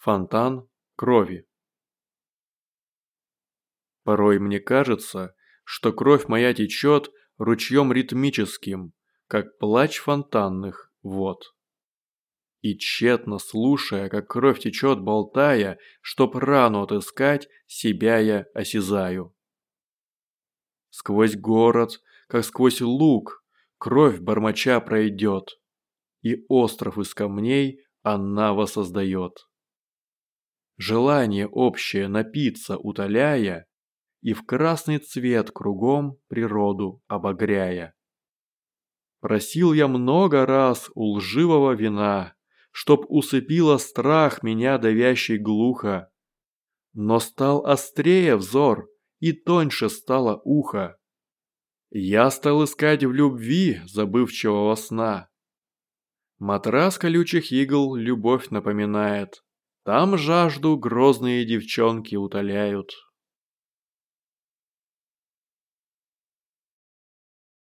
Фонтан крови. Порой мне кажется, что кровь моя течет ручьем ритмическим, как плач фонтанных вод. И тщетно слушая, как кровь течет, болтая, чтоб рану отыскать, себя я осязаю. Сквозь город, как сквозь луг, кровь бормоча пройдет, и остров из камней она воссоздает желание общее напиться утоляя и в красный цвет кругом природу обогряя. Просил я много раз у лживого вина, чтоб усыпила страх меня давящий глухо, но стал острее взор и тоньше стало ухо. Я стал искать в любви забывчивого сна. Матрас колючих игл любовь напоминает, там жажду грозные девчонки утоляют.